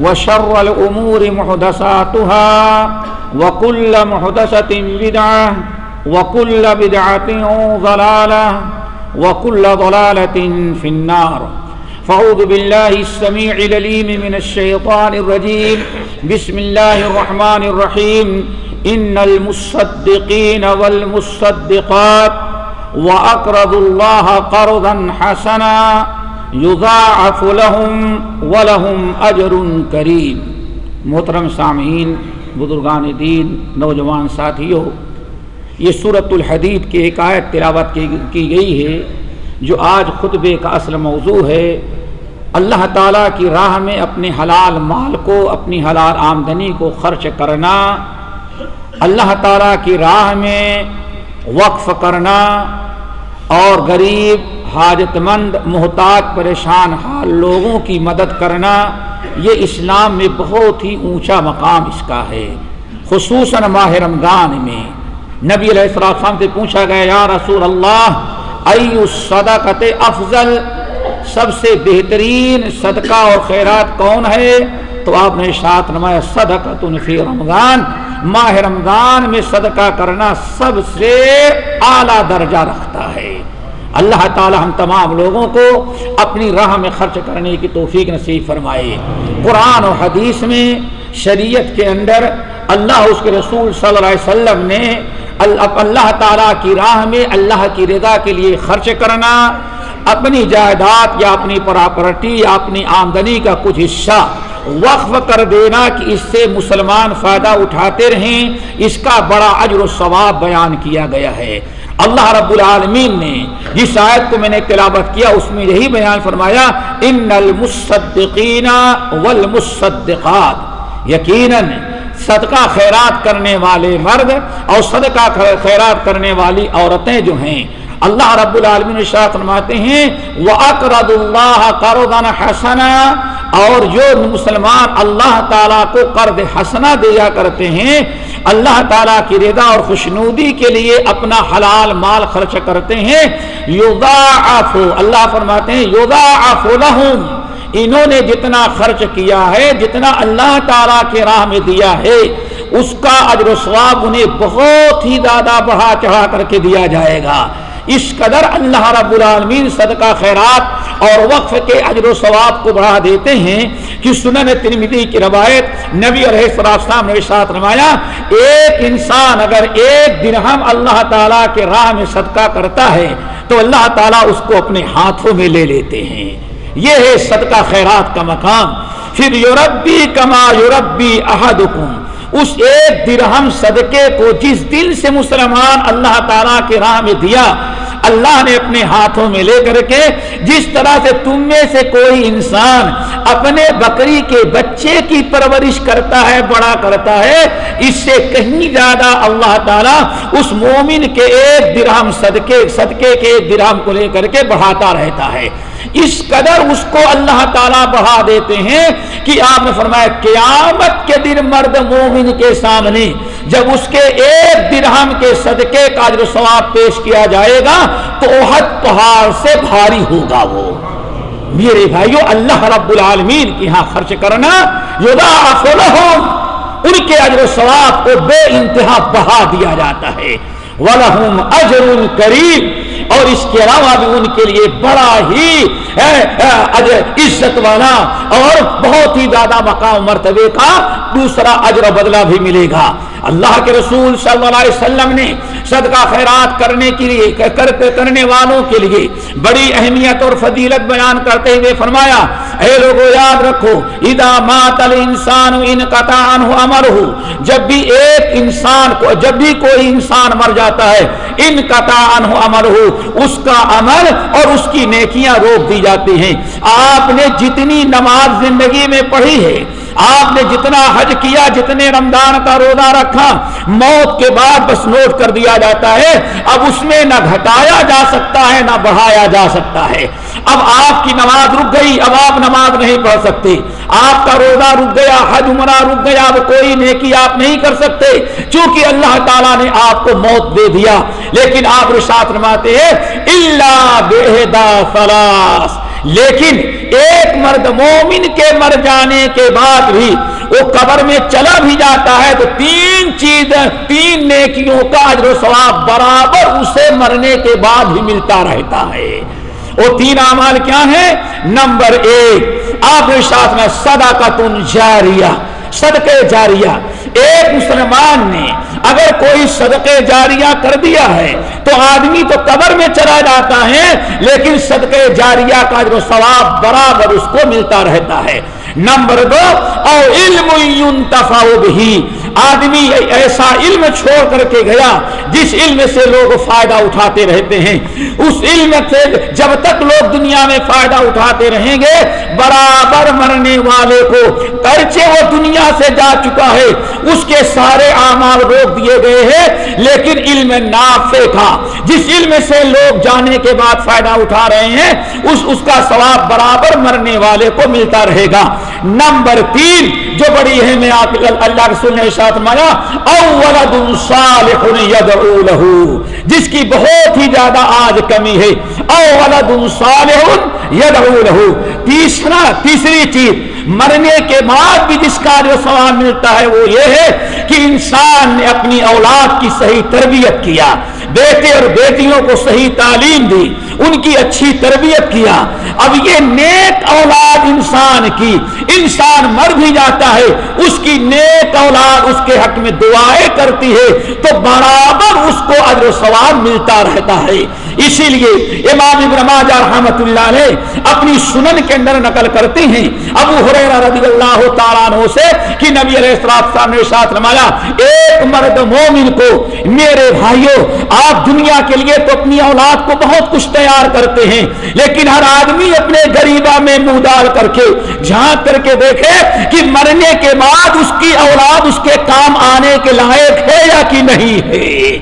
وشر الأمور محدثاتها وكل محدثة بدعة وكل بدعة ضلالة وكل ضلالة في النار. فأعوذ بالله السميع العليم من الشيطان الرجيم. بسم الله الرحمن الرحيم. إن المصدقين والمصدقات وأقرضوا الله قرضا حسنا يضاعف لهم ولهم أجر كريم. محترم سامعین، بزرگان دین، نوجوان ساتھیوں، یہ صورت الحدید کی ایک آیت تلاوت کی گئی ہے، جو آج خطبے کا اصل موضوع ہے۔ اللہ تعالیٰ کی راہ میں اپنے حلال مال کو، اپنی حلال آمدنی کو خرچ کرنا، اللہ تعالیٰ کی راہ میں وقف کرنا اور غریب حاجت مند محتاج، پریشان حال لوگوں کی مدد کرنا یہ اسلام میں بہت ہی اونچا مقام اس کا ہے۔ خصوصاً ماہ رمضان میں۔ نبی علیہ السلام سے پوچھا گیا، یا رسول اللہ، ایو صدقت افضل؟ سب سے بہترین صدقہ اور خیرات کون ہے؟ تو آپ نے شاعت نمایا صدقۃ فی رمضان۔ ماہ رمضان میں صدقہ کرنا سب سے اعلیٰ درجہ رکھتا ہے۔ اللہ تعالی ہم تمام لوگوں کو اپنی راہ میں خرچ کرنے کی توفیق نصیب فرمائے۔ قرآن و حدیث میں شریعت کے اندر اللہ اس کے رسول صلی اللہ علیہ وسلم نے اللہ تعالیٰ کی راہ میں اللہ کی رضا کے لیے خرچ کرنا، اپنی جائیداد یا اپنی پراپرٹی یا اپنی آمدنی کا کچھ حصہ وقف کر دینا کہ اس سے مسلمان فائدہ اٹھاتے رہیں۔ اس کا بڑا اجر و ثواب بیان کیا گیا ہے۔ اللہ رب العالمین نے جس آیت کو میں نے تلاوت کیا، اس میں یہی بیان فرمایا ان المصدقین والمصدقات۔ یقیناً صدقہ خیرات کرنے والے مرد اور صدقہ خیرات کرنے والی عورتیں جو ہیں، اللہ رب العالمین شاہ فرماتے ہیں وہ اقرد اللہ قرضان حسنا اور جو مسلمان اللہ تعالیٰ کو قرض حسنا دیا کرتے ہیں، اللہ تعالیٰ کی رضا اور خوشنودی کے لیے اپنا حلال مال خرچ کرتے ہیں۔ یضاعف اللہ فرماتے ہیں یضاعف لہم۔ انہوں نے جتنا خرچ کیا ہے، جتنا اللہ تعالیٰ کے راہ میں دیا ہے، اس کا اجر و ثواب انہیں بہت ہی زیادہ بڑھا چڑھا کر کے دیا جائے گا۔ اس قدر اللہ رب العالمین صدقہ خیرات اور وقف کے اجر و ثواب کو بڑھا دیتے ہیں کہ سنن ترمیدی کی روایت نبی علیہ السلام نے ساتھ نمایا ایک انسان اگر ایک درہم اللہ تعالیٰ کے راہ میں صدقہ کرتا ہے، تو اللہ تعالیٰ اس کو اپنے ہاتھوں میں لے لیتے ہیں۔ یہ ہے صدقہ خیرات کا مقام۔ پھر یوربی کما یوربی احدکم۔ اس ایک درہم صدقے کو جس دل سے مسلمان اللہ تعالیٰ کے راہ میں دیا اللہ نے اپنے ہاتھوں میں لے کر کے جس طرح سے تم میں سے کوئی انسان اپنے بکری کے بچے کی پرورش کرتا ہے، بڑا کرتا ہے، اس سے کہیں زیادہ اللہ تعالیٰ اس مومن کے ایک درہم صدقے صدقے کے ایک درہم کو لے کر کے بڑھاتا رہتا ہے۔ اس قدر اس کو اللہ تعالیٰ بڑھا دیتے ہیں کہ آپ نے فرمایا قیامت کے دن مرد مومن کے سامنے جب اس کے ایک درہم کے صدقے کا جو ثواب پیش کیا جائے گا تو احد پہاڑ سے بھاری ہوگا وہ۔ میرے بھائیو، اللہ رب العالمین کی ہاں خرچ کرنا یضاعف لہم ان کے اجر و ثواب کو بے انتہا بہا دیا جاتا ہے۔ وَلَهُمْ أَجْرٌ کریم اور اس کے علاوہ بھی ان کے لیے بڑا ہی عزت والا اور بہت ہی زیادہ مقام مرتبے کا دوسرا اجر و بدلہ بھی ملے گا۔ اللہ کے رسول صلی اللہ علیہ وسلم نے صدقہ خیرات کرنے کے لیے کرنے والوں کے لیے بڑی اہمیت اور فضیلت بیان کرتے ہوئے فرمایا، اے لوگوں یاد رکھو، اذا مات الانسان ان قطع عنہ امرہ جب بھی ایک انسان کو، جب بھی کوئی انسان مر جاتا ہے، ان قطع عنہ امرہ اس کا عمل اور اس کی نیکیاں روک دی جاتی ہیں۔ آپ نے جتنی نماز زندگی میں پڑھی ہے آپ نے جتنا حج کیا، جتنے رمضان کا روزہ رکھا، موت کے بعد بس نوٹ کر دیا جاتا ہے، اب اس میں نہ گھٹایا جا سکتا ہے، نہ بڑھایا جا سکتا ہے۔ اب آپ کی نماز رک گئی، اب آپ نماز نہیں پڑھ سکتے۔ آپ کا روزہ رک گیا، حج عمرہ رک گیا، اب کوئی نیکی آپ نہیں کر سکتے۔ چونکہ اللہ تعالیٰ نے آپ کو موت دے دیا، لیکن آپ رشاط رماتے ہیں اللہ بےحدہ فلاس لیکن ایک مرد مومن کے مر جانے کے بعد بھی وہ قبر میں چلا بھی جاتا ہے تو تین چیز تین نیکیوں کا اجر و ثواب برابر اسے مرنے کے بعد بھی ملتا رہتا ہے۔ وہ تین اعمال کیا ہیں؟ نمبر ایک، آپ کے ساتھ میں سدا کا تن جاریہ صدقے جاریہ۔ ایک مسلمان نے اگر کوئی صدقے جاریہ کر دیا ہے تو آدمی تو قبر میں چلا جاتا ہے، لیکن صدقے جاریہ کا جو ثواب برابر اس کو ملتا رہتا ہے۔ نمبر دو، او علم بھی آدمی ایسا علم چھوڑ کر کے گیا جس علم سے لوگ فائدہ اٹھاتے رہتے ہیں۔ اس علم سے جب تک لوگ دنیا میں فائدہ اٹھاتے رہیں گے، برابر مرنے والے کو کرچے وہ دنیا سے جا چکا ہے۔ اس کے سارے اعمال روک دیے گئے ہیں، لیکن علم نافع تھا۔ جس علم سے لوگ جانے کے بعد فائدہ اٹھا رہے ہیں، اس اس کا ثواب برابر مرنے والے کو ملتا رہے گا۔ نمبر تین جو بڑی ہے میں آپ اللہ رسول نے ساتھ مانا اولد صالح یدعو له جس کی بہت ہی زیادہ آج کمی ہے۔ اولد صالح یدعو له تیسرا، تیسری چیز، مرنے کے بعد بھی جس کا جو سوال ملتا ہے وہ یہ ہے کہ انسان نے اپنی اولاد کی صحیح تربیت کیا۔ بیٹے اور بیٹیوں کو صحیح تعلیم دی، ان کی اچھی تربیت کیا۔ اب یہ نیک اولاد انسان کی، انسان مر بھی جاتا ہے، اس کی نیک اولاد اس کے حق میں دعائیں کرتی ہے تو برابر اس کو اجر و ثواب ملتا رہتا ہے۔ اسی لیے امام ابن ماجہ رحمت اللہ علیہ اپنی سنن کے اندر نقل کرتے ہیں۔ ابو حریرہ رضی اللہ تعالیٰ عنہ سے کہ نبی علیہ السلام نے ساتھ رمایا ایک مرد مومن کو، میرے بھائیوں آپ دنیا کے لیے تو اپنی اولاد کو بہت کچھ تیار کرتے ہیں، لیکن ہر آدمی اپنے غریبہ میں منہ ڈال کر کے، جھانک کر کے دیکھے کہ مرنے کے بعد اس کی اولاد اس کے کام آنے کے لائق ہے یا کہ نہیں ہے۔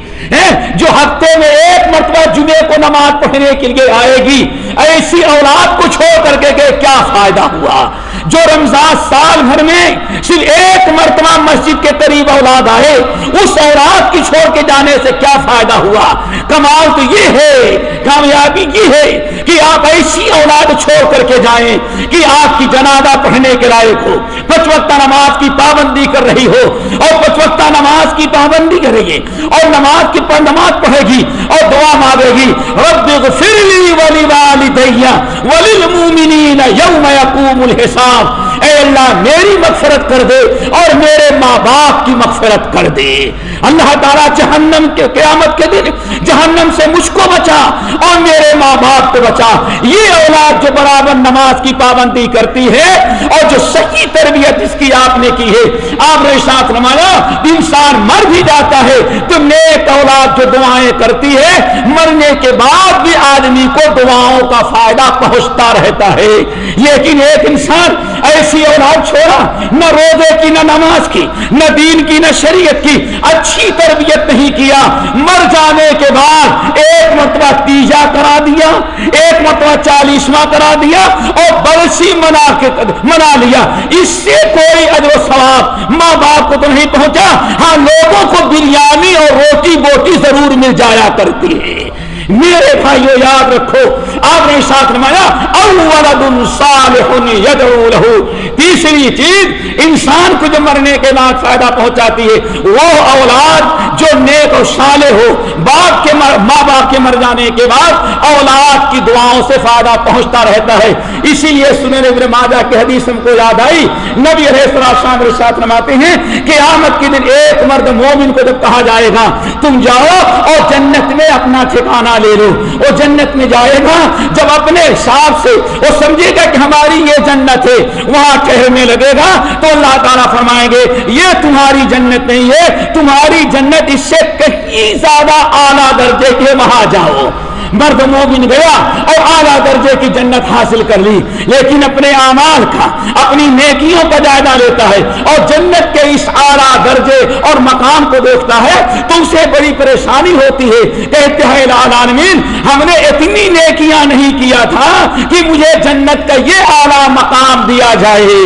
جو ہفتے میں ایک مرتبہ جمعے کو نماز پڑھنے کے لیے آئے گی۔ ایسی اولاد کو چھوڑ کر کے کہ کیا فائدہ ہوا؟ جو رمضان سال بھر میں صرف ایک مرتبہ مسجد کے قریب اولاد آئے، اس اولاد کی چھوڑ کے جانے سے کیا فائدہ ہوا؟ کمال تو یہ ہے، کامیابی یہ ہے کہ آپ ایسی اولاد چھوڑ کر کے جائیں کہ آپ کی جنازہ پڑھنے کے لائق ہو پچوکتا نماز کی پابندی کر رہی ہو اور پچوکتا نماز کی پابندی کرے گی اور نماز کی نماز پڑھے گی اور دعا مانگے گی، رب اغفر لی ولی والدیہ وللمومنین یوم یقوم الحساب۔ اے اللہ، میری مغفرت کر دے اور میرے ماں باپ کی مغفرت کر دے۔ اللہ تعالیٰ جہنم کے قیامت کے دن جہنم سے مجھ کو بچا اور میرے ماں باپ کو بچا۔ یہ اولاد جو برابر نماز کی پابندی کرتی ہے اور جو صحیح تربیت اس کی آپ نے کی ہے۔ آپ نے ساتھ نمایا انسان مر بھی جاتا ہے۔ تو نیک اولاد جو دعائیں کرتی ہے، مرنے کے بعد بھی آدمی کو دعاؤں کا فائدہ پہنچتا رہتا ہے۔ لیکن ایک انسان ایسی اولاد چھوڑا، نہ روزے کی، نہ نماز کی، نہ دین کی، نہ شریعت کی۔ اچھی تربیت نہیں کیا۔ مر جانے کے بعد ایک مرتبہ تیجا کرا دیا، ایک مرتبہ چالیسواں کرا دیا اور برسی منا کے منا لیا۔ اس سے کوئی اجر و ثواب ماں باپ کو تو نہیں پہنچا۔ ہاں لوگوں کو بریانی اور روٹی بوٹی ضرور مل جایا کرتی ہے۔ میرے بھائیو یاد رکھو، آپ نے ساتھ نمایا تیسری چیز، انسان کو جو مرنے کے بعد فائدہ پہنچاتی ہے، وہ اولاد جو نیک اور صالح ہو باپ کے مر ماں باپ کے مر جانے کے بعد اولاد کی دعاؤں سے فائدہ پہنچتا رہتا ہے۔ اسی لیے سنن ابن ماجہ کے حدیث ہم کو یاد آئی۔ نبی علیہ السلام ساتھ نماتے ہیں کہ آمد کے دن ایک مرد مومن کو جب کہا جائے گا، تم جاؤ اور جنت میں اپنا ٹھکانہ لے لو۔ وہ جنت میں جائے گا جب اپنے حساب سے وہ سمجھے گا کہ ہماری یہ جنت ہے، وہاں ٹھہرنے لگے گا۔ تو اللہ تعالیٰ فرمائیں گے، یہ تمہاری جنت نہیں ہے، تمہاری جنت اس سے کہیں زیادہ اعلیٰ درجے کے وہاں جاؤ مرد مومن گیا اور اعلیٰ درجے کی جنت حاصل کر لی لیکن اپنے اعمال کا اپنی نیکیوں کا جائزہ لیتا ہے اور جنت کے اس اعلیٰ درجے اور مقام کو دیکھتا ہے تو اسے بڑی پریشانی ہوتی ہے کہتے ہیں العالمین ہم نے اتنی نیکیاں نہیں کیا تھا کہ مجھے جنت کا یہ اعلیٰ مقام دیا جائے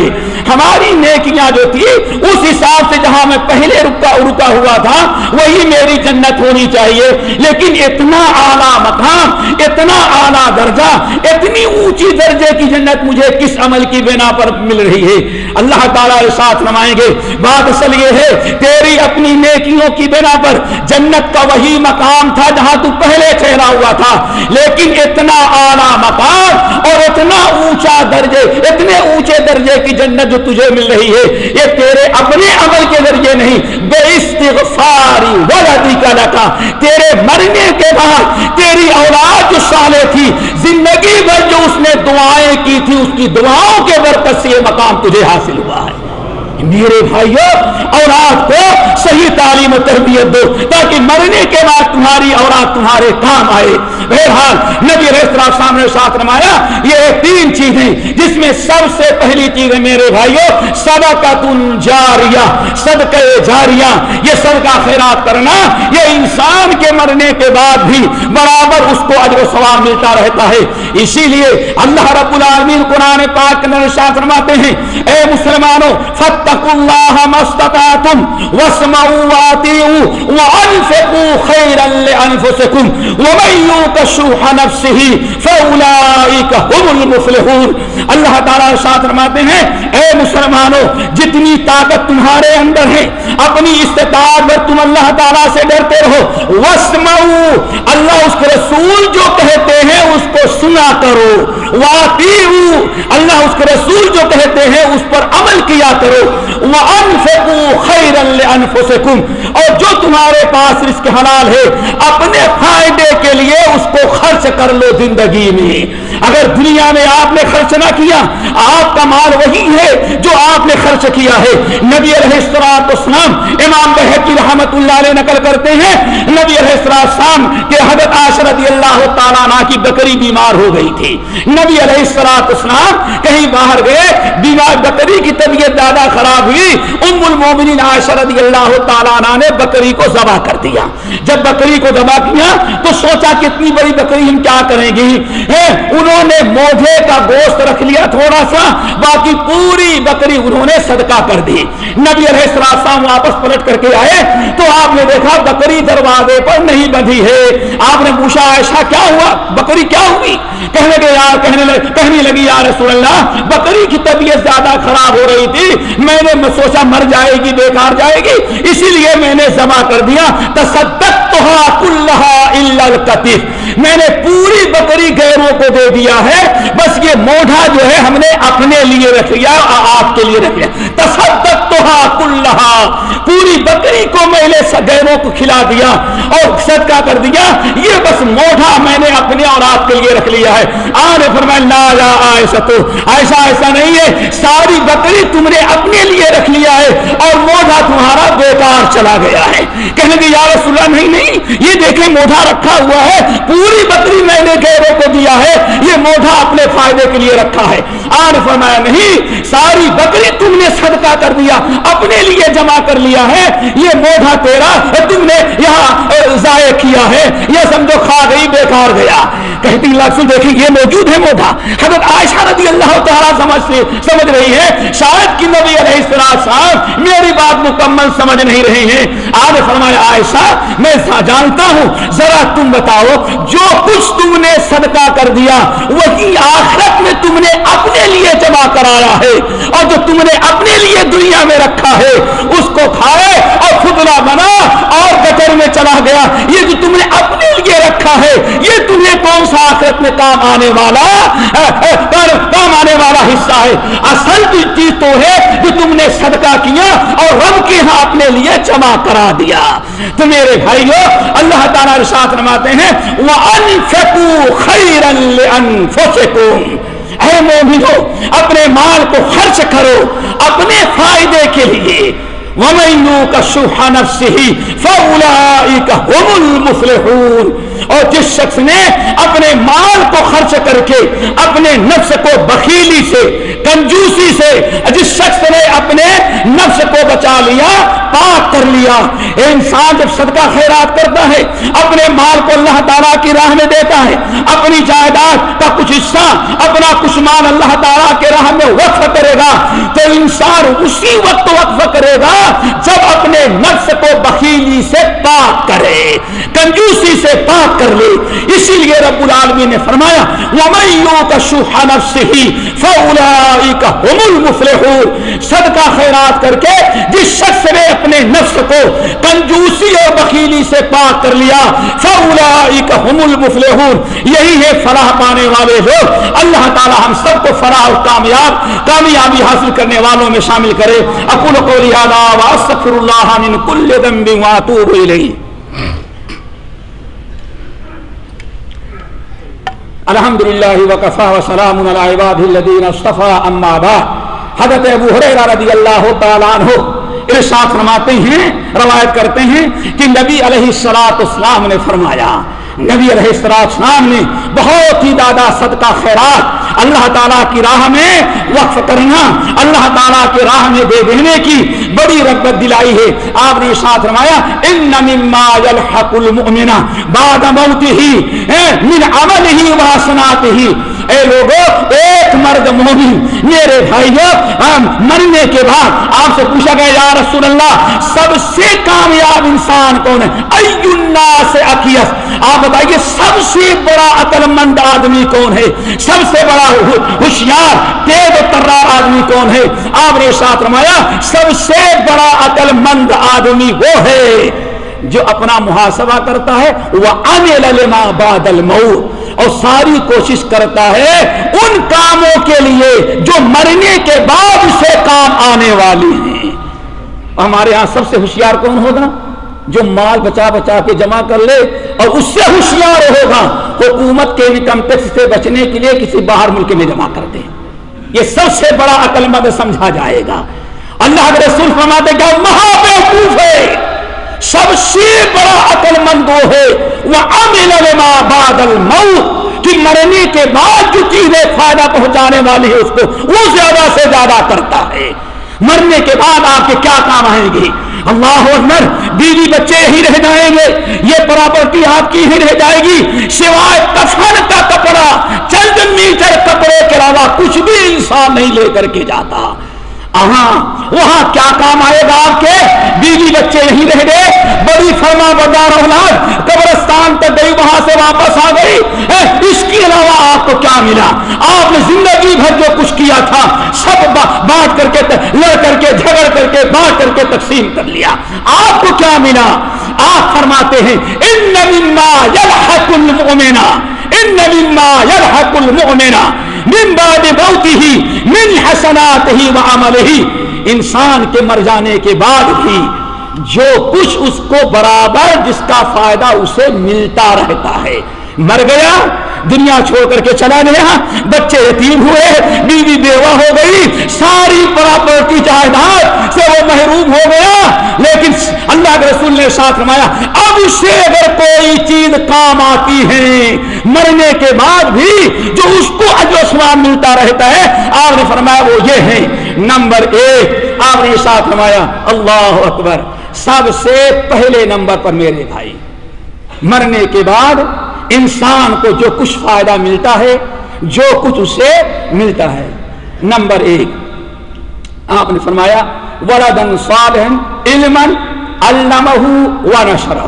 ہماری نیکیاں جو تھی، اس حساب سے جہاں میں پہلے رکا رکا ہوا تھا، وہی میری جنت ہونی چاہیے۔ لیکن اتنا اعلیٰ مقام، اتنا اعلیٰ درجہ، اتنی اونچی درجے کی جنت مجھے کس عمل کی بنا پر مل رہی ہے؟ اللہ تعالیٰ ساتھ نمائیں گے، بات اصل یہ ہے، تیری اپنی نیکیوں کی بنا پر جنت کا وہی مقام تھا جہاں تو پہلے ٹھہرا ہوا تھا۔ لیکن اتنا اعلیٰ مقام اور اتنا اونچا درجے، اتنے اونچے درجے کی جنت جو تجھے مل رہی ہے، یہ تیرے اپنے عمل کے ذریعے نہیں بے استغفاری ولدی کا لکا تیرے مرنے کے بعد تیری اولاد جو سالے تھی، زندگی بھر جو اس نے دعائیں کی تھی، اس کی دعاؤں کے برکت سے یہ مقام تجھے حاصل ہوا ہے۔ میرے بھائیوں اولاد کو صحیح تعلیم و تربیت دو تاکہ مرنے کے بعد تمہاری اولاد تمہارے کام آئے۔ بہرحال، نبی ریسترا سامنے ساتھ نمایا یہ تین چیزیں جس میں سب سے پہلی چیز ہے میرے بھائیوں صدقہ جاریہ صدقہ جاریہ۔ یہ صدقہ خیرات کرنا، یہ انسان کے مرنے کے بعد بھی برابر اس کو اجر و ثواب ملتا رہتا ہے۔ اسی لیے اللہ رب العالمین قرآن پاک کے اندر ساتھ فرماتے ہیں، اے مسلمانوں فتقوا اللہ مستطاعتم واسمعوا واطیعوا وانفقوا خیرا لانفسکم ومن یوق شوح نفسه فاولئک هم المفلحون اللہ تعالیٰ ساتھ فرماتے ہیں، اے مسلمانوں، جتنی طاقت تمہارے اندر ہے، اپنی استطاعت پر تم اللہ تعالیٰ سے ڈرتے رہو۔ واسمعوا، اللہ اس کے رسول جو کہتے ہیں، اس کو سنا کرو۔ اللہ اس کے رسول جو کہتے ہیں، اس پر عمل کیا کرو۔ وانفقوا اور جو تمہارے پاس رزق حلال ہے، اپنے فائدے کے لیے اس کو خرچ کر لو زندگی میں۔ اگر دنیا میں آپ نے خرچ نہ کیا، آپ کا مال وہی ہے جو آپ نے خرچ کیا ہے۔ نبی علیہ السلام امام بحقی رحمت اللہ علیہ نقل کرتے ہیں، نبی علیہ السلام کے حضرت عاشر رضی اللہ تعالیٰ عنہ کی بکری بیمار ہو گئی تھی۔ نبی علیہ السلام کہیں باہر گئے، بیمار بکری کی طبیعت زیادہ خراب ہوئی، ام المومنین عاشر رضی اللہ تعالیٰ عنہ نے بکری کو ذبح کر دیا۔ جب بکری کو ذبح کیا تو سوچا کتنی بڑی بکری ہم کیا کریں گی انہوں نے موجے کا گوشت رکھ لیا تھوڑا سا، باقی پوری بکری انہوں نے صدقہ کر دی۔ نبی علیہ السلام واپس پلٹ کر کے آئے تو آپ نے دیکھا بکری دروازے پر نہیں بندھی ہے۔ آپ نے پوچھا ایسا کیا ہوا؟ بکری کیا ہوئی؟ کہنے کے یار کہنے لگ، کہنے لگی، یا رسول اللہ، بکری کی طبیعت زیادہ خراب ہو رہی تھی، میں نے سوچا مر جائے گی، بیکار جائے گی، اسی لیے میں نے جمع کر دیا تصدق میں نے پوری بکری گیروں کو دے دیا ہے، بس یہ موڈا جو ہے ہم نے اپنے لیے رکھ لیا آپ کے لیے رکھ لیا۔ تصدق تو پوری بکری کو میں نے گیروں کو کھلا دیا اور صدقہ کر دیا۔ یہ بس موڈا میں نے اپنے اور آپ کے لیے رکھ لیا ہے۔ آنے فرمائے لا لا ایسا تو ایسا ایسا نہیں ہے، ساری بکری تم نے اپنے لیے رکھ لیا ہے اور موڈا تمہارا بیکار چلا گیا ہے۔ کہنے کہ یا رسول اللہ، نہیں نہیں، یہ دیکھیں موڈا رکھا ہوا ہے۔ پوری بکری میں نے گیروں کو دیا ہے۔ یہ موڈا اپنے فائدے کے لیے رکھا ہے۔ آر فرمایا، نہیں، ساری بکری تم نے صدقہ کر دیا، اپنے لیے جمع کر لیا ہے۔ یہ موڈا تیرا تم نے یہاں ضائع کیا ہے۔ یہ سمجھو، کھا گئی، بیکار گیا۔ کہ کہتی اللہ دیکھیں یہ موجود ہے موڈا حضرت عائشہ رضی اللہ تعالیٰ سمجھ سے سمجھ رہی ہے شاید کہ نبی علیہ السلام میری بات مکمل سمجھ نہیں رہے ہیں۔ آج فرمایا عائشہ، میں جانتا ہوں، ذرا تم بتاؤ، جو کچھ تم نے صدقہ کر دیا، وہی آخرت میں تم نے اپنے لیے جمع کرایا ہے۔ اور جو تم نے اپنے لیے دنیا میں رکھا ہے، اس کو کھائے اور خدلا بنا اور گٹر میں چلا گیا۔ یہ جو تم نے اپنے لیے رکھا ہے، یہ کون سا آخرت میں کام آنے والا کام آنے والا حصہ ہے۔ اصل چیز تو ہے جو تم نے صدقہ کیا اور رب کے ہاں اپنے لیے جمع کرا دیا۔ تو میرے بھائیو، اللہ تعالیٰ رشاط نماتے ہیں، وَأَنفِقُوا خَيْرًا لِأَنفُسِكُمْ۔ اے مومنو، اپنے مال کو خرچ کرو اپنے فائدے کے لیے۔ وَمَنْ يُوقَ شُحَ نَفْسِهِ فَأُولَئِكَ هُمُ الْمُفْلِحُونَ۔ اور جس شخص نے اپنے مال کو خرچ کر کے، اپنے نفس کو بخیلی سے کنجوسی سے جس شخص نے اپنے نفس کو بچا لیا، پاک کر لیا۔ انسان جب صدقہ خیرات کرتا ہے، اپنے مال کو اللہ تعالیٰ کی راہ میں دیتا ہے۔ اپنی جائیداد کا کچھ حصہ، اپنا کچھ مال اللہ تعالیٰ کے راہ میں وقف کرے گا۔ تو انسان اسی وقت وقف کرے گا جب اپنے نفس کو بخیلی سے پاک کرے، کنجوسی سے پاک کر لے۔ اسی لیے رب العالمین نے فرمایا صدقہ خیرات کر کے جس شخص نے اپنے نفس کو کنجوسی اور بخیلی سے پاک کر لیا هم المفلحون۔ یہی ہے فلاح پانے والے لوگ۔ اللہ تعالی ہم سب کو فلاح اور کامیاب، کامیابی حاصل کرنے والوں میں شامل کرے۔ اقول قولی هذا واستغفر الله من كل ذنب واتوب الیہ الحمد للہ وقفا وسلام الدین اصطفیٰ اما با حضرت ابو حریرہ رضی اللہ تعالیٰ عنہ ارشاد فرماتے ہیں، روایت کرتے ہیں کہ نبی علیہ السلاۃ اسلام نے فرمایا نبی علیہ السلام نے بہت ہی زیادہ صدقہ خیرات اللہ تعالیٰ کی راہ میں وقف کرنا، اللہ تعالیٰ کی راہ میں دے دینے کی بڑی رغبت دلائی ہے۔ آپ نے ساتھ رمایا ان مما يلحق المؤمن بعد موته من عمله وحسناته اے لوگوں ایک مرد مومن، میرے بھائیوں مرنے کے بعد آپ سے پوچھا گیا، یا رسول اللہ، سب سے کامیاب انسان کون ہے؟ سے اکیس آپ بتائیے، سب سے بڑا عقل مند آدمی کون ہے؟ سب سے بڑا ہوشیار، تیز و ترار آدمی کون ہے؟ آپ نے ساتھ رمایا سب سے بڑا عقل مند آدمی وہ ہے جو اپنا محاسبہ کرتا ہے وہ عمل لما بعد اور ساری کوشش کرتا ہے ان کاموں کے لیے جو مرنے کے بعد سے کام آنے والی ہیں۔ ہمارے ہاں سب سے ہوشیار کون ہوگا؟ جو مال بچا بچا کے جمع کر لے اور اس سے ہوشیار ہوگا، حکومت کے انکم ٹیکس سے بچنے کے لیے کسی باہر ملک میں جمع کر دے۔ یہ سب سے بڑا عقل مند سمجھا جائے گا۔ اللہ کے رسول فرماتے گا مہا بیوقوف ہے، سب سے بڑا عقل مند وہ ہے وہ بعد الموت کہ مرنے کے بعد جو چیزیں فائدہ پہنچانے والی ہے اس کو وہ زیادہ سے زیادہ کرتا ہے۔ مرنے کے بعد آپ کے کیا کام آئیں گے؟ اللہ اکبر، بیوی بچے ہی رہ جائیں گے۔ یہ پراپرٹی آپ کی ہی رہ جائے گی۔ سوائے کفن کا کپڑا، چند میٹر کپڑے کے علاوہ کچھ بھی انسان نہیں لے کر کے جاتا۔ ہاں وہاں کیا کام آئے گا آپ کے؟ بیوی بچے نہیں رہ گئے۔ بڑی فرما بردار اولاد، قبرستان تک گئی، وہاں سے واپس آ گئی۔ اس کے علاوہ آپ کو کیا ملا؟ آپ نے زندگی بھر جو کچھ کیا تھا، سب بانٹ کر کے لڑ کر کے، جھگڑ کر کے، بانٹ کر کے تقسیم کر لیا۔ آپ کو کیا ملا؟ آپ فرماتے ہیں، ان مما یلحق المؤمنا ان مما یلحق المؤمنا من بعد موته، من حسناته وعمله انسان کے مر جانے کے بعد بھی جو کچھ اس کو برابر جس کا فائدہ اسے ملتا رہتا ہے۔ مر گیا، دنیا چھوڑ کر کے چلا گیا، بچے یتیم ہوئے، بیوی بیوہ ہو گئی، ساری پراپرٹی جائیداد سے وہ محروم ہو گیا لیکن اللہ کے رسول نے ساتھ رمایا اب اسے اگر کوئی چیز کام آتی ہے، مرنے کے بعد بھی جو اس کو اجو سواب ملتا رہتا ہے، آپ نے فرمایا وہ یہ ہے نمبر ایک، آپ نے ساتھ رمایا اللہ اکبر، سب سے پہلے نمبر پر میرے بھائی، مرنے کے بعد انسان کو جو کچھ فائدہ ملتا ہے، جو کچھ اسے ملتا ہے۔ نمبر ایک، آپ نے فرمایا ولدن صالح علم علمہ و نشرہ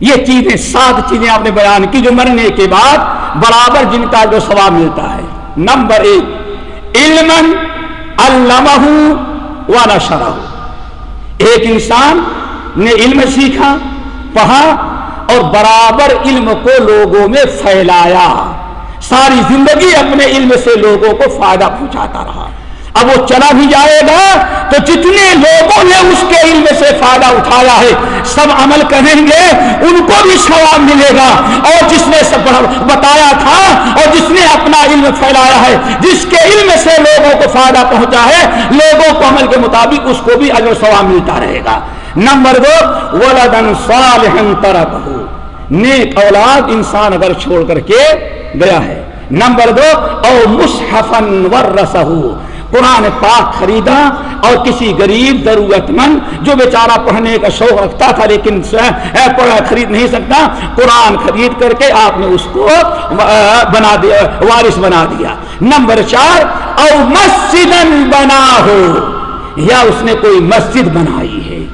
یہ چیزیں سات چیزیں آپ نے بیان کی جو مرنے کے بعد برابر جن کا جو ثواب ملتا ہے۔ نمبر ایک علم علمہ و نشرہ ایک انسان نے علم سیکھا، پڑھا اور برابر علم کو لوگوں میں پھیلایا۔ ساری زندگی اپنے علم سے لوگوں کو فائدہ پہنچاتا رہا۔ اب وہ چلا بھی جائے گا تو جتنے لوگوں نے اس کے علم سے فائدہ اٹھایا ہے، سب عمل کریں گے، ان کو بھی ثواب ملے گا۔ اور جس نے سب بتایا تھا اور جس نے اپنا علم پھیلایا ہے، جس کے علم سے لوگوں کو فائدہ پہنچا ہے، لوگوں کو عمل کے مطابق اس کو بھی اجر ثواب ملتا رہے گا۔ نمبر دو ولدن صالحا ترکہ۔ نیک اولاد انسان اگر چھوڑ کر کے گیا ہے۔ نمبر دو، او مصحفن ورثہ۔ قرآن پاک خریدا اور کسی غریب ضرورت مند جو بیچارہ پڑھنے کا شوق رکھتا تھا لیکن خرید نہیں سکتا، قرآن خرید کر کے آپ نے اس کو بنا دیا، وارث بنا دیا۔ نمبر چار، او مسجد بنا ہو یا اس نے کوئی مسجد بنائی ہے۔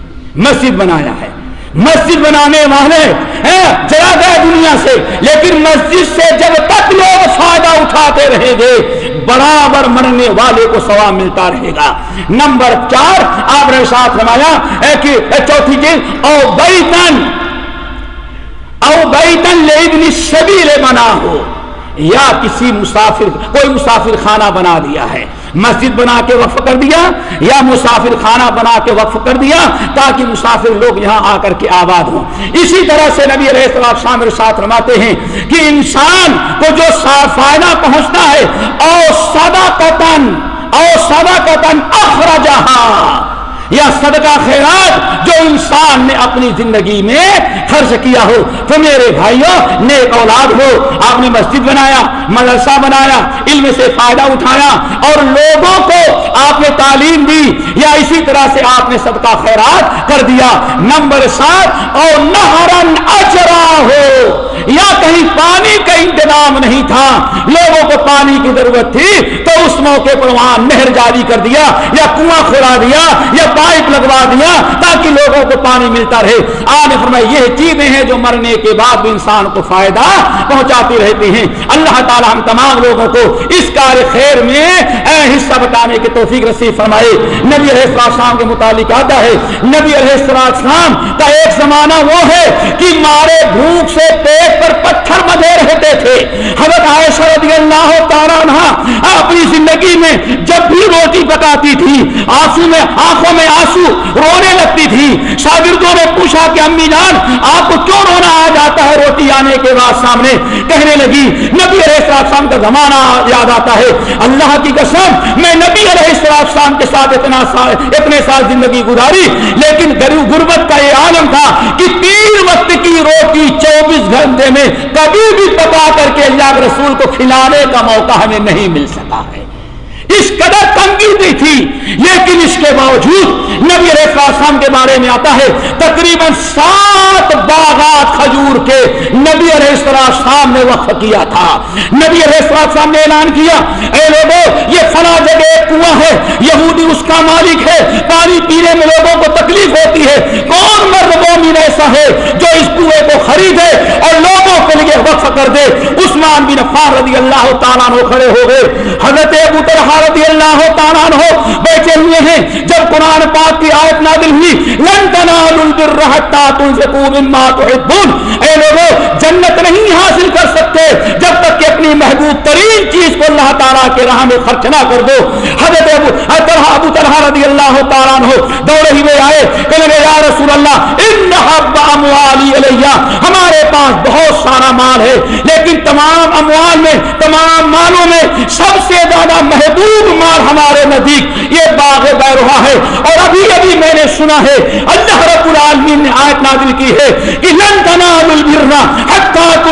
مسجد بنایا ہے۔ مسجد بنانے والے ہاں، چلا گیا دنیا سے، لیکن مسجد سے جب تک لوگ فائدہ اٹھاتے رہیں گے برابر مرنے والے کو ثواب ملتا رہے گا۔ نمبر چار، آپ نے ساتھ رمایا کہ چوتھی چیز او بیتن او بیتن لے سبھی بنا ہو۔ یا کسی مسافر، کوئی مسافر خانہ بنا دیا ہے۔ مسجد بنا کے وقف کر دیا یا مسافر خانہ بنا کے وقف کر دیا تاکہ مسافر لوگ یہاں آ کر کے آباد ہوں۔ اسی طرح سے نبی علیہ السلام شامل ساتھ رماتے ہیں کہ انسان کو جو فائدہ پہنچتا ہے او سدا تن او سدا تن اخراجہ یا صدقہ خیرات جو انسان نے اپنی زندگی میں خرچ کیا ہو۔ تو میرے بھائیوں نیک اولاد ہو، آپ نے مسجد بنایا، مدرسہ بنایا، علم سے فائدہ اٹھایا اور لوگوں کو آپ نے تعلیم دی، یا اسی طرح سے آپ نے صدقہ خیرات کر دیا۔ نمبر سات، اور نہرن اجرا ہو۔ یا کہیں پانی کا انتظام نہیں تھا، لوگوں کو پانی کی ضرورت تھی، تو اس موقع پر وہاں نہر جاری کر دیا، یا کنواں کھلا دیا، یا پائپ لگوا دیا تاکہ لوگوں کو پانی ملتا رہے۔ آنے فرمایا یہ چیزیں ہیں جو مرنے کے بعد بھی انسان کو فائدہ پہنچاتی رہتی ہیں۔ اللہ تعالی ہم تمام لوگوں کو اس کار خیر میں اے حصہ بتانے کی توفیق رسی فرمائے۔ نبی علیہ السلام کے متعلق آتا ہے۔ نبی علیہ السلام کا ایک زمانہ وہ ہے کہ مارے بھوک سے پیٹ پر پتھر بدے رہتے تھے۔ حضرت عائشہ رضی اللہ تعالیٰ اپنی زندگی میں جب بھی روٹی پکاتی تھی آنسو میں، آنکھوں میں آنسو رونے لگتی تھی۔ شاگردوں نے پوچھا کہ، امی جان، آپ کو کیوں رونا آ جاتا ہے روٹی آنے کے بعد سامنے؟ کہنے لگی، نبی علیہ السلام کا زمانہ یاد آتا ہے۔ اللہ کی قسم، میں نبی علیہ السلام کے ساتھ اتنا سال اتنے سال زندگی گزاری، لیکن غربت کا یہ عالم تھا کہ تین وقت کی روٹی چوبیس گھنٹے میں کبھی بھی پکا کر کے اللہ کے رسول کو کھلانے کا موقع ہمیں نہیں مل سکا ہے۔ قدر تنگی دی تھی، لیکن اس کے باوجود نبی علیہ کے بارے میں آتا ہے، تقریباً سات باغات کھجور کے نبی علیہ السلام نے وقف کیا تھا۔ نبی علیہ السلام نے اعلان کیا، اے لوگوں یہ فلاں جگہ ایک کنواں ہے، یہودی اس کا مالک ہے، پانی پینے میں لوگوں کو تکلیف ہوتی ہے۔ کون مرد مومن ایسا ہے جو اس کنویں کو خریدے اور لوگوں کے لیے وقف کر دے؟ عثمان بن عفان رضی اللہ تعالیٰ کھڑے ہو گئے۔ حضرت ابو طلحہ رضی اللہ تعالیٰ ہو بیٹھے ہوئے ہیں۔ جب قرآن پاک کی آیت نادل ہوئی، لن تنالوا البر حتى تنفقوا مما تحبون۔ اے لوگوں جنت نہیں حاصل کر سکتے جب تک کہ اپنی محبوب ترین چیز کو اللہ تعالیٰ کے راہ میں خرچ نہ کر دو۔ حضرت ابو طلحہ ابو طلحہ رضی اللہ تعالیٰ عنہ دوڑے ہوئے آئے، کہنے لگے، یا رسول اللہ، ان حب اموالی علیہ، ہمارے پاس بہت سارا مال ہے، لیکن تمام اموال میں، تمام مالوں میں سب سے زیادہ محبوب مال ہمارے نزدیک، یہ باغ بیروہا ہے۔ اور ابھی ابھی میں نے سنا ہے، اللہ رب العالمین نے آیت نازل کی ہے کہ لن تنالوا البر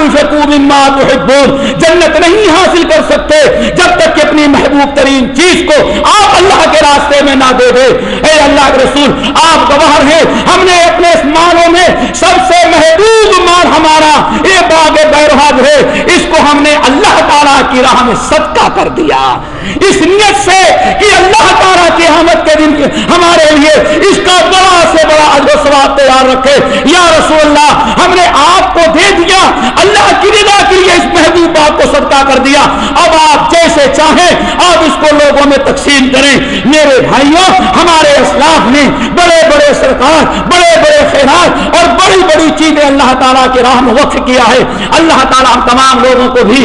تنفقوا مما تحبون، جنت نہیں حاصل کر سکتے جب تک کہ اپنی محبوب ترین چیز کو آپ اللہ کے راستے میں نہ دے دے۔ اے اللہ کے رسول، آپ گواہ ہیں، ہم نے اپنے اس مالوں میں سب سے محبوب مال ہمارا یہ باغ بیرحاد ہے۔ اس کو ہم نے اللہ تعالیٰ کی راہ میں صدقہ کر دیا۔ اس نیت سے کہ اللہ تعالیٰ کی احمد کے دن ہمارے لیے اس کا بڑا سے بڑا اجر و ثواب تیار رکھے۔ یا رسول اللہ، ہم نے آپ کو دے دیا، اللہ اللہ کی رضا کے لیے اس محبوب باپ کو صدقہ کر دیا۔ اب آپ جیسے چاہیں آپ اس کو لوگوں میں تقسیم کریں۔ میرے بھائیوں، ہمارے اسلاف نے بڑے بڑے سرکار، بڑے بڑے خیرات اور بڑی بڑی چیزیں اللہ تعالیٰ کے راہ میں وقف کیا ہے۔ اللہ تعالیٰ ہم تمام لوگوں کو بھی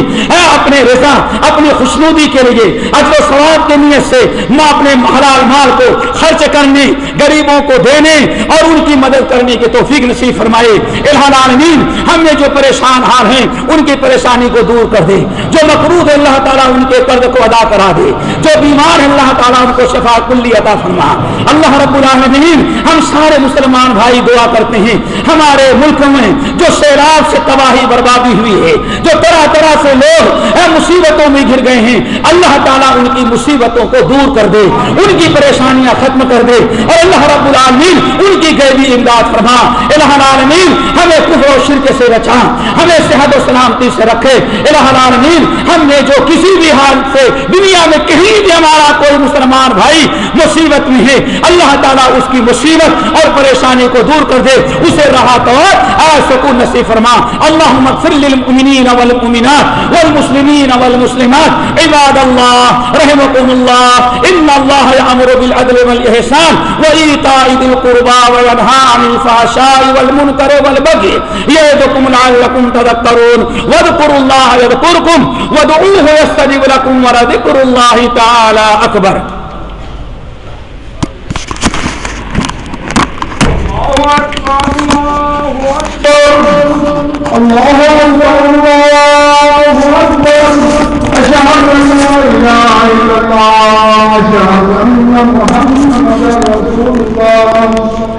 اپنے رضا، اپنی خوشنودی کے لیے، اجر و ثواب کے نیت سے میں اپنے حلال مال کو خرچ کرنے، غریبوں کو دینے اور ان کی مدد کرنے کی توفیق نصیب فرمائے۔ الہان عالمین ہم نے جو پریشان حال پریشان ہیں، ان کی پریشانی کو دور کر دے۔ جو مقروض ہے اللہ تعالیٰ ان کے قرض کو ادا کرا دے۔ جو بیمار ہے اللہ تعالیٰ ان کو شفا کلی عطا فرما۔ اللہ رب العالمین، ہم سارے مسلمان بھائی دعا کرتے ہیں۔ ہمارے ملک میں جو سیلاب سے تباہی بربادی ہوئی ہے، جو طرح طرح سے لوگ مصیبتوں میں گر گئے ہیں، اللہ تعالیٰ ان کی مصیبتوں کو دور کر دے، ان کی پریشانیاں ختم کر دے۔ اور اللہ رب العالمین، ان کی غیبی امداد فرما۔ الہ العالمین، ہمیں کفر و شرک سے بچا۔ ہمیں صحت و سلامتی سے رکھے۔ الہ العالمین، ہم نے جو کسی بھی حال سے دنیا میں کہیں بھی ہمارا کوئی مسلمان بھائی مصیبت میں ہے اللہ تعالیٰ اس کی مصیبت اور پریشانی کو دور کر دے۔ اسے رہا تو سکون نصیب فرما۔ اللہم اغفر للمؤمنین والمؤمنات والمسلمین والمسلمات۔ عباد اللہ رحمكم اللہ۔ ان اللہ یامر بالعدل والاحسان وایتاء ذی القربى وینھا عن الفحشاء والمنکر والبغي یعظکم لعلکم تذکرون۔ واذکروا اللہ یذکرکم۔ وادعوه یستجب لکم ولذکر اللہ تعالی۔ اکبر۔ اللہ أكبر رسول اللہ